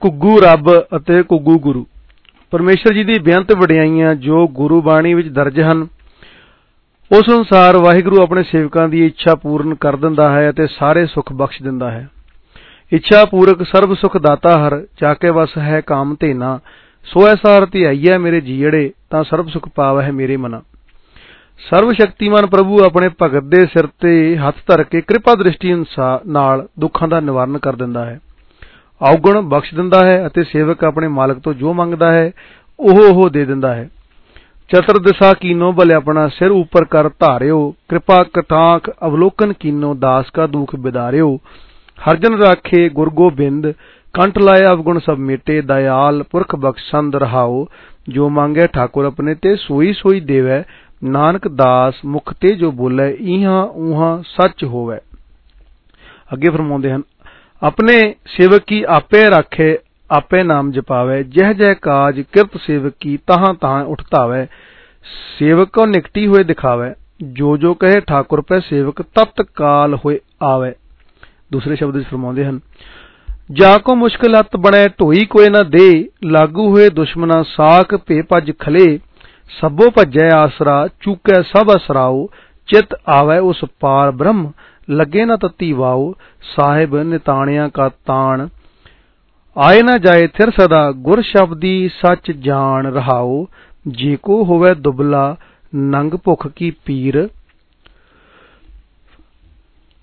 ਕੁੱਗੂ ਰੱਬ ਅਤੇ ਘੁੱਗੂ ਗੁਰੂ। ਪਰਮੇਸ਼ਰ ਜੀ ਦੀ ਬੇਅੰਤ ਵਡਿਆਈਆਂ ਜੋ ਗੁਰੂ ਬਾਣੀ ਵਿੱਚ ਦਰਜ ਹਨ, ਉਸ ਅਨੁਸਾਰ ਵਾਹਿਗੁਰੂ ਆਪਣੇ ਸੇਵਕਾਂ ਦੀ ਇੱਛਾ ਪੂਰਨ ਕਰ ਦਿੰਦਾ ਹੈ ਅਤੇ ਸਾਰੇ ਸੁੱਖ ਬਖਸ਼ ਦਿੰਦਾ ਹੈ। ਇੱਛਾ ਪੂਰਕ ਸਰਬ ਸੁਖ ਦਾਤਾ ਹਰ, ਜਾ ਕੇ ਵਸ ਹੈ ਕਾਮ ਧੇਨਾ, ਸੋ ਐਸਾ ਧਿਆਈਐ ਆਈਐ ਮੇਰੇ ਜੀੜੇ, ਤਾਂ ਸਰਬ ਸੁਖ ਪਾਵਹਿ ਮੇਰੇ ਮਨਾ। ਸਰਵ ਸ਼ਕਤੀਮਾਨ ਪ੍ਰਭੂ ਆਪਣੇ ਭਗਤ ਦੇ ਸਿਰ ਤੇ ਹੱਥ ਧਰ ਕੇ ਕਿਰਪਾ ਦ੍ਰਿਸ਼ਟੀ ਨਾਲ ਦੁੱਖਾਂ ਦਾ ਨਿਵਾਰਨ ਕਰ ਦਿੰਦਾ ਹੈ। ਔਗੁਣ ਬਖਸ਼ ਦਿੰਦਾ ਹੈ ਅਤੇ ਸੇਵਕ ਆਪਣੇ ਮਾਲਕ ਤੋਂ ਜੋ ਮੰਗਦਾ ਹੈ, ਉਹ ਉਹ ਦੇ ਦਿੰਦਾ ਹੈ। ਚਤਰ ਦਿਸ਼ਾ ਕੀਨੋ ਭਲੇ ਸਿਰ ਉਪਰ ਕਰ ਧਾਰਿਓ, ਕਿਰਪਾ ਕਟਾਂਕ ਅਵਲੋਕਨ ਕੀਨੋ ਦਾਸ ਕਾ ਦੁਖ ਬਿਦਾਰਿਓ। ਹਰਜਨ ਰਾਖੇ ਗੁਰ ਗੋਬਿੰਦ, ਕੰਠ ਲਾਇਆ ਅਵਗੁਣ ਸਭ ਮੇਟੇ, ਦਇਆਲ ਪੁਰਖ ਬਖਸ਼ੰਦ ਰਹਾਓ। ਜੋ ਮੰਗੇ ਠਾਕੁਰ ਆਪਣੇ ਤੇ ਸੋਈ ਸੋਈ ਦੇਵੈ, ਨਾਨਕ ਦਾਸ ਮੁਖ ਤੇ ਜੋ ਬੋਲੇ ਇਹਾਂ ਉਹਾਂ ਸੱਚ ਹੋਵੇ। ਅੱਗੇ ਫਰਮਾਉਂਦੇ ਹਨ ਆਪਣੇ ਸੇਵਕ ਕੀ ਆਪੇ ਰੱਖੇ, ਆਪੇ ਨਾਮ ਜਪਾਵੇ। ਜਹ ਜਹ ਕਾਜ, ਕਿਰਤ ਸੇਵਕ ਕੀ ਤਹਾਂ ਤਹਾਂ ਉਠਤਾਵੇ। ਸੇਵਕ ਕੋ ਨਿਕਟੀ ਹੋਏ ਦਿਖਾਵੇ। ਜੋ ਜੋ ਕਹੇ ਠਾਕੁਰ ਪੈ ਸੇਵਕ ਤਤ ਕਾਲ ਹੋਏ ਆਵੇ। ਦੂਸਰੇ ਸ਼ਬਦ ਵਿੱਚ ਫਰਮਾਉਂਦੇ ਹਨ, ਜਾ ਕੋ ਮੁਸ਼ਕਲ ਹੱਤ ਬਣੇ ਢੋਈ ਕੋਏ ਨਾ ਦੇ। ਲਾਗੂ ਹੋਏ ਦੁਸ਼ਮਨਾ ਸਾਖ ਭੇ ਭਜ ਖਲੇ। ਸਭੋ ਭਜੈ ਆਸਰਾ, ਚੁਕੈ ਸਭ ਅਸਰਾਉ ਚਿਤ ਆਵੈ ਉਸ ਪਾਰ ਬ੍ਰਹਮ। ਲੱਗੇ ਨਾ ਤਤੀ ਵਾਉ ਸਾਹਿਬ ਨਿਤਾਣਿਆਂ ਕਾ ਤਾਣ। ਆਏ ਨਾ ਜਾਏ ਥਿਰ ਸਦਾ, ਗੁਰ ਸ਼ਬਦੀ ਸੱਚ ਜਾਣ ਰਹਾਉ ਜੇ ਕੋ ਹੋਵੇ ਦੁਬਲਾ, ਨੰਗ ਭੁਖ ਕੀ ਪੀਰ।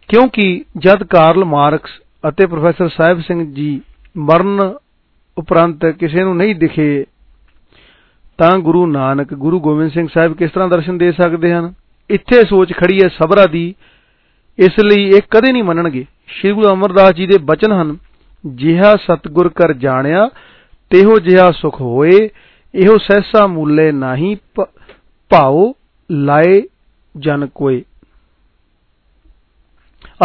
ਕਿਉਂਕਿ ਜਦ ਕਾਰਲ ਮਾਰਕਸ ਅਤੇ ਪ੍ਰੋਫੈਸਰ ਸਾਹਿਬ ਸਿੰਘ ਜੀ ਮਰਨ ਉਪਰੰਤ ਕਿਸੇ ਨੂੰ ਨਹੀਂ ਦਿਖੇ, ਤਾਂ ਗੁਰੂ ਨਾਨਕ, ਗੁਰੂ ਗੋਬਿੰਦ ਸਿੰਘ ਸਾਹਿਬ ਕਿਸ ਤਰ੍ਹਾਂ ਦਰਸ਼ਨ ਦੇ ਸਕਦੇ ਹਨ? ਇੱਥੇ ਸੋਚ ਖੜੀ ਹੈ ਸਬਰਾ ਦੀ ਇਸ ਲਈ ਇਹ ਕਦੇ ਨਹੀਂ ਮੰਨਣਗੇ। ਸ੍ਰੀ ਗੁਰੂ ਅਮਰਦਾਸ ਜੀ ਦੇ ਬਚਨ ਹਨ, ਜਿਹਾ ਸਤਗੁਰ ਕਰ ਜਾਣਿਆ, ਤੇਹੋ ਜਿਹਾ ਸੁਖ ਹੋਏ, ਇਹੋ ਸਹਿਸਾ ਮੂਲੇ ਨਹੀਂ ਭਾਉ ਲਾਏ ਜਨ ਕੋਏ।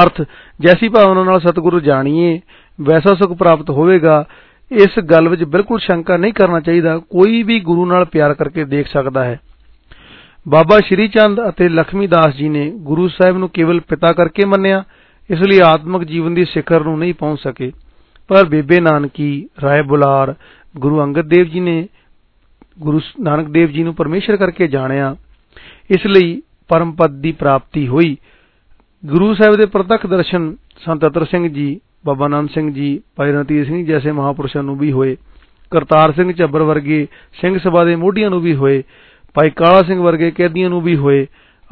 ਅਰਥ, ਜੈਸੀ ਭਾਵਨਾ ਨਾਲ ਸਤਿਗੁਰੂ ਜਾਣੀਏ, ਵੈਸਾ ਸੁਖ ਪ੍ਰਾਪਤ ਹੋਵੇਗਾ, ਇਸ ਗੱਲ ਵਿੱਚ ਬਿਲਕੁਲ ਸ਼ੰਕਾ ਨਹੀਂ ਕਰਨਾ ਚਾਹੀਦਾ। ਕੋਈ ਵੀ ਗੁਰੂ ਨਾਲ ਪਿਆਰ ਕਰਕੇ ਦੇਖ ਸਕਦਾ ਹੈ। ਬਾਬਾ ਸ਼੍ਰੀ ਚੰਦ ਅਤੇ ਲਖਮੀ ਦਾਸ ਜੀ ਨੇ ਗੁਰੂ ਸਾਹਿਬ ਨੂੰ ਕੇਵਲ ਪਿਤਾ ਕਰਕੇ ਮੰਨਿਆ, ਇਸ ਲਈ ਆਤਮਿਕ ਜੀਵਨ ਦੀ ਸਿਖਰ ਨੂੰ ਨਹੀਂ ਪਹੁੰਚ ਸਕੇ। ਪਰ ਬੇਬੇ ਨਾਨਕੀ, ਰਾਏ ਬੁਲਾਰ, ਗੁਰੂ ਅੰਗਦ ਦੇਵ ਜੀ ਨੇ ਗੁਰੂ ਨਾਨਕ ਦੇਵ ਜੀ ਨੂੰ ਪਰਮੇਸ਼ਰ ਕਰਕੇ ਜਾਣਿਆ। ਇਸ ਲਈ ਪਰਮ ਪਦ ਦੀ ਪ੍ਰਾਪਤੀ ਹੋਈ। ਗੁਰੂ ਸਾਹਿਬ ਦੇ ਪ੍ਰਤੱਖ ਦਰਸ਼ਨ ਸੰਤ ਅਤਰ ਸਿੰਘ ਜੀ, ਬਾਬਾ ਨਾਨਕ ਸਿੰਘ ਜੀ, ਭਾਈ ਰਣਧੀਰ ਸਿੰਘ ਜੈਸੇ ਮਹਾਪੁਰਸ਼ਾਂ ਨੂੰ ਵੀ ਹੋਏ। ਕਰਤਾਰ ਸਿੰਘ ਝੱਬਰ ਵਰਗੇ ਸਿੰਘ ਸਭਾ ਦੇ ਮੋਢੀਆਂ ਨੂੰ ਵੀ ਹੋਏ। ਭਾਈ ਕਾਲਾ ਸਿੰਘ ਵਰਗੇ ਕੈਦੀਆਂ ਨੂੰ ਵੀ ਹੋਏ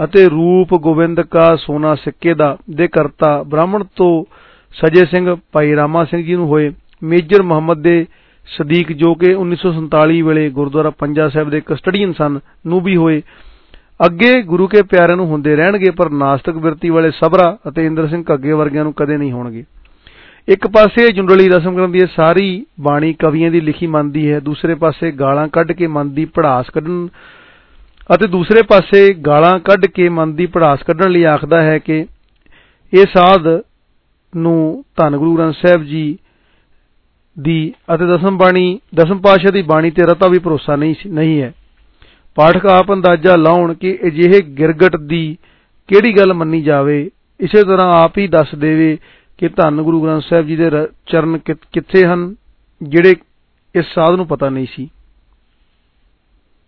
ਅਤੇ ਰੂਪ ਗੋਬਿੰਦ ਕਾ ਸੋਨਾ ਸਿੱਕੇ ਦਾ ਦੇ ਕਰਤਾ ਬ੍ਰਾਹਮਣ ਤੋਂ ਸਜੇ ਸਿੰਘ ਭਾਈ ਰਾਮਾ ਸਿੰਘ ਜੀ ਨੂੰ ਹੋਏ ਮੇਜਰ ਮੁਹੰਮਦ ਦੇ ਸਦੀਕ ਜੋ ਕਿ 1947 ਵੇਲੇ ਗੁਰਦੁਆਰਾ ਪੰਜਾ ਸਾਹਿਬ ਦੇ ਕਸਟਡੀਅਨ ਸਨ ਨੂੰ ਵੀ ਹੋਏ। ਅੱਗੇ ਗੁਰੂ ਕੇ ਪਿਆਰਿਆਂ ਨੂੰ ਹੁੰਦੇ ਰਹਿਣਗੇ ਪਰ ਨਾਸਤਿਕ ਵਿਰਤੀ ਵਾਲੇ ਸਬਰਾ ਅਤੇ ਇੰਦਰ ਸਿੰਘ ਘੱਗੇ ਵਰਗਿਆਂ ਨੂੰ ਕਦੇ ਨਹੀਂ ਹੋਣਗੇ। ਇੱਕ ਪਾਸੇ ਜੁੰਡਲੀ ਰਸਮ ਕਰਨ ਦੀ ਸਾਰੀ ਬਾਣੀ ਕਵੀਆਂ ਦੀ ਲਿਖੀ ਮੰਨਦੀ ਹੈ, ਦੂਸਰੇ ਪਾਸੇ ਗਾਲਾਂ ਕੱਢ ਕੇ ਮਨ ਦੀ ਪੜਾਸ ਕੱਢਣ ਅਤੇ ਦੂਸਰੇ ਪਾਸੇ ਗਾਲਾਂ ਕੱਢ ਕੇ ਮਨ ਦੀ ਪੜਾਸ ਕੱਢਣ ਲਈ ਆਖਦਾ ਹੈ ਕਿ ਇਹ ਸਾਧ ਨੂੰ ਧੰਨ ਗੁਰੂ ਗ੍ਰੰਥ ਸਾਹਿਬ ਜੀ ਦੀ ਅਤੇ ਦਸਮ ਬਾਣੀ, ਦਸਮ ਪਾਤਸ਼ਾਹ ਦੀ ਬਾਣੀ ਤੇ ਰਤਾ ਵੀ ਭਰੋਸਾ ਨਹੀਂ ਨਹੀਂ ਹੈ। ਪਾਠਕ ਆਪ ਅੰਦਾਜ਼ਾ ਲਾਉਣ ਕਿ ਅਜਿਹੇ ਗਿਰਗਟ ਦੀ ਕਿਹੜੀ ਗੱਲ ਮੰਨੀ ਜਾਵੇ, ਇਸੇ ਤਰ੍ਹਾਂ ਆਪ ਹੀ ਦੱਸ ਦੇਵੇ ਕਿ ਧੰਨ ਗੁਰੂ ਗ੍ਰੰਥ ਸਾਹਿਬ ਜੀ ਦੇ ਚਰਨ ਕਿੱਥੇ ਹਨ, ਜਿਹੜੇ ਇਸ ਸਾਧ ਨੂੰ ਪਤਾ ਨਹੀਂ ਸੀ।